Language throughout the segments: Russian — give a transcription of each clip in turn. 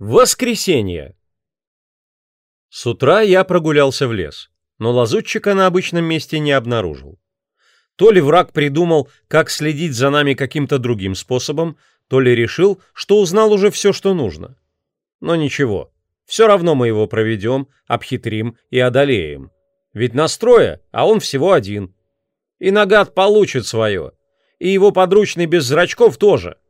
Воскресенье. С утра я прогулялся в лес, но лазутчика на обычном месте не обнаружил. То ли враг придумал, как следить за нами каким-то другим способом, то ли решил, что узнал уже все, что нужно. Но ничего, все равно мы его проведем, обхитрим и одолеем. Ведь настроя, а он всего один. И нагад получит свое. И его подручный без зрачков тоже. —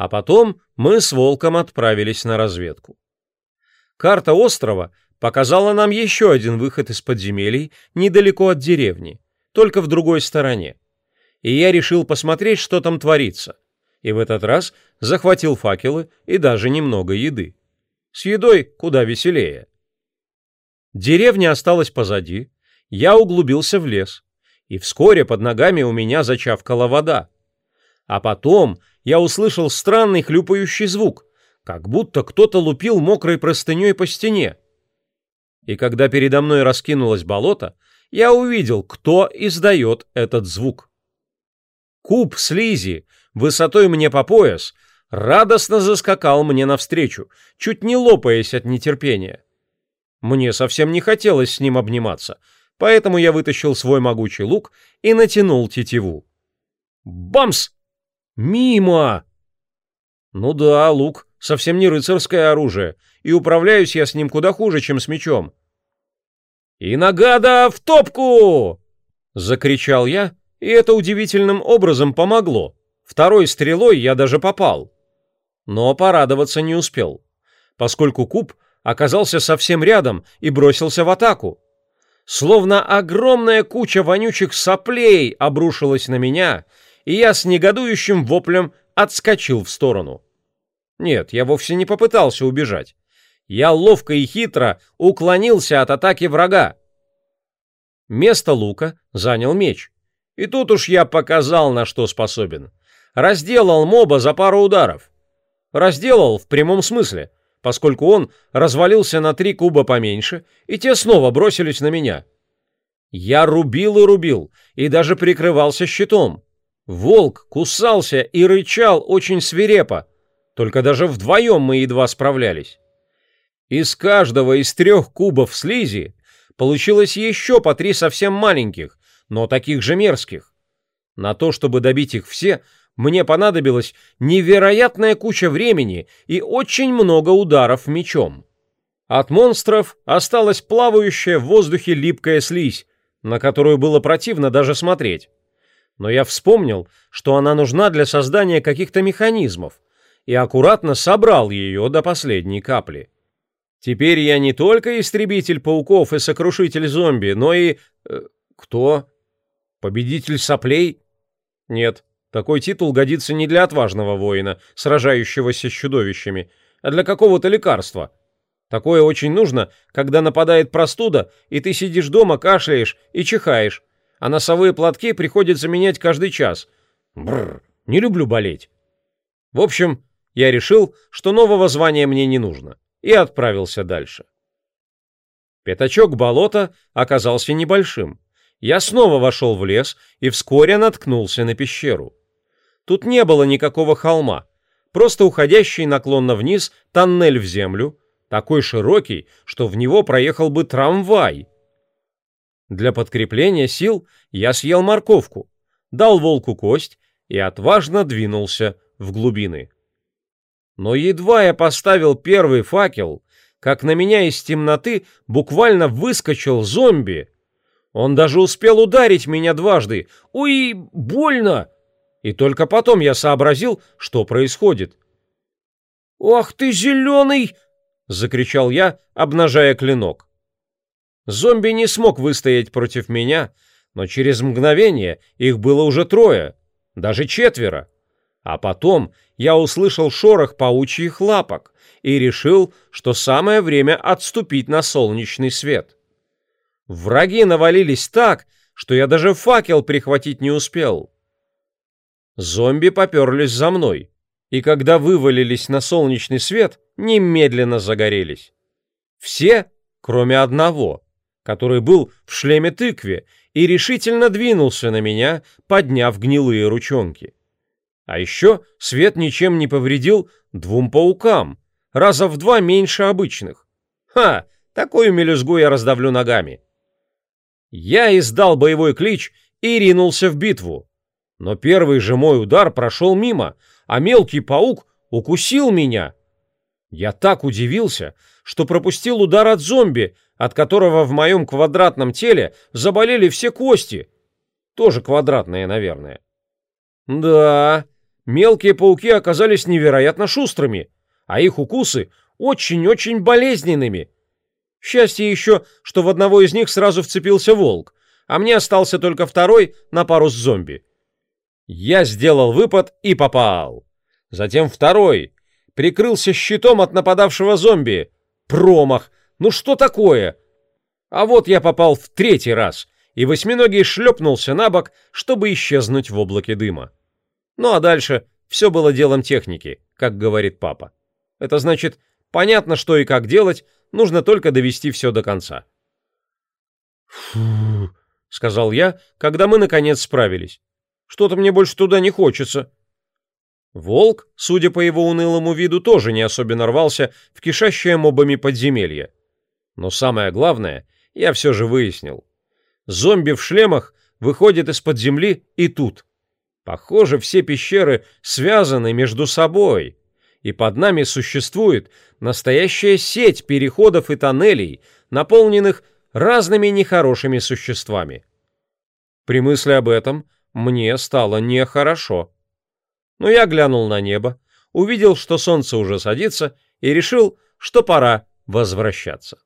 а потом мы с Волком отправились на разведку. Карта острова показала нам еще один выход из подземелий недалеко от деревни, только в другой стороне. И я решил посмотреть, что там творится. И в этот раз захватил факелы и даже немного еды. С едой куда веселее. Деревня осталась позади, я углубился в лес, и вскоре под ногами у меня зачавкала вода. А потом я услышал странный хлюпающий звук, как будто кто-то лупил мокрой простыней по стене. И когда передо мной раскинулось болото, я увидел, кто издает этот звук. Куб слизи, высотой мне по пояс, радостно заскакал мне навстречу, чуть не лопаясь от нетерпения. Мне совсем не хотелось с ним обниматься, поэтому я вытащил свой могучий лук и натянул тетиву. Бамс! Мимо! Ну да, лук совсем не рыцарское оружие, и управляюсь я с ним куда хуже, чем с мечом. И нагада в топку! Закричал я, и это удивительным образом помогло. Второй стрелой я даже попал. Но порадоваться не успел, поскольку куб оказался совсем рядом и бросился в атаку. Словно огромная куча вонючих соплей обрушилась на меня — и я с негодующим воплем отскочил в сторону. Нет, я вовсе не попытался убежать. Я ловко и хитро уклонился от атаки врага. Место лука занял меч. И тут уж я показал, на что способен. Разделал моба за пару ударов. Разделал в прямом смысле, поскольку он развалился на три куба поменьше, и те снова бросились на меня. Я рубил и рубил, и даже прикрывался щитом. Волк кусался и рычал очень свирепо, только даже вдвоем мы едва справлялись. Из каждого из трех кубов слизи получилось еще по три совсем маленьких, но таких же мерзких. На то, чтобы добить их все, мне понадобилась невероятная куча времени и очень много ударов мечом. От монстров осталась плавающая в воздухе липкая слизь, на которую было противно даже смотреть но я вспомнил, что она нужна для создания каких-то механизмов, и аккуратно собрал ее до последней капли. Теперь я не только истребитель пауков и сокрушитель зомби, но и... Э, кто? Победитель соплей? Нет, такой титул годится не для отважного воина, сражающегося с чудовищами, а для какого-то лекарства. Такое очень нужно, когда нападает простуда, и ты сидишь дома, кашляешь и чихаешь, а носовые платки приходится менять каждый час. Бррр, не люблю болеть. В общем, я решил, что нового звания мне не нужно, и отправился дальше. Пятачок болота оказался небольшим. Я снова вошел в лес и вскоре наткнулся на пещеру. Тут не было никакого холма, просто уходящий наклонно вниз тоннель в землю, такой широкий, что в него проехал бы трамвай, для подкрепления сил я съел морковку, дал волку кость и отважно двинулся в глубины. Но едва я поставил первый факел, как на меня из темноты буквально выскочил зомби. Он даже успел ударить меня дважды. Ой, больно! И только потом я сообразил, что происходит. Ох ты, зеленый!» — закричал я, обнажая клинок. Зомби не смог выстоять против меня, но через мгновение их было уже трое, даже четверо. А потом я услышал шорох паучьих лапок и решил, что самое время отступить на солнечный свет. Враги навалились так, что я даже факел прихватить не успел. Зомби поперлись за мной, и когда вывалились на солнечный свет, немедленно загорелись. Все, кроме одного — который был в шлеме тыкве, и решительно двинулся на меня, подняв гнилые ручонки. А еще свет ничем не повредил двум паукам, раза в два меньше обычных. Ха, такую мелюзгу я раздавлю ногами. Я издал боевой клич и ринулся в битву. Но первый же мой удар прошел мимо, а мелкий паук укусил меня. Я так удивился, что пропустил удар от зомби, от которого в моем квадратном теле заболели все кости. Тоже квадратные, наверное. Да, мелкие пауки оказались невероятно шустрыми, а их укусы очень-очень болезненными. Счастье еще, что в одного из них сразу вцепился волк, а мне остался только второй на пару с зомби. Я сделал выпад и попал. Затем второй. Прикрылся щитом от нападавшего зомби. Промах. Ну что такое? А вот я попал в третий раз, и восьминогий шлепнулся на бок, чтобы исчезнуть в облаке дыма. Ну а дальше все было делом техники, как говорит папа. Это значит, понятно, что и как делать, нужно только довести все до конца. «Фу», — сказал я, когда мы наконец справились. «Что-то мне больше туда не хочется». Волк, судя по его унылому виду, тоже не особенно рвался в кишащее мобами подземелье. Но самое главное, я все же выяснил. Зомби в шлемах выходят из-под земли и тут. Похоже, все пещеры связаны между собой, и под нами существует настоящая сеть переходов и тоннелей, наполненных разными нехорошими существами. При мысли об этом мне стало нехорошо. Но я глянул на небо, увидел, что солнце уже садится, и решил, что пора возвращаться.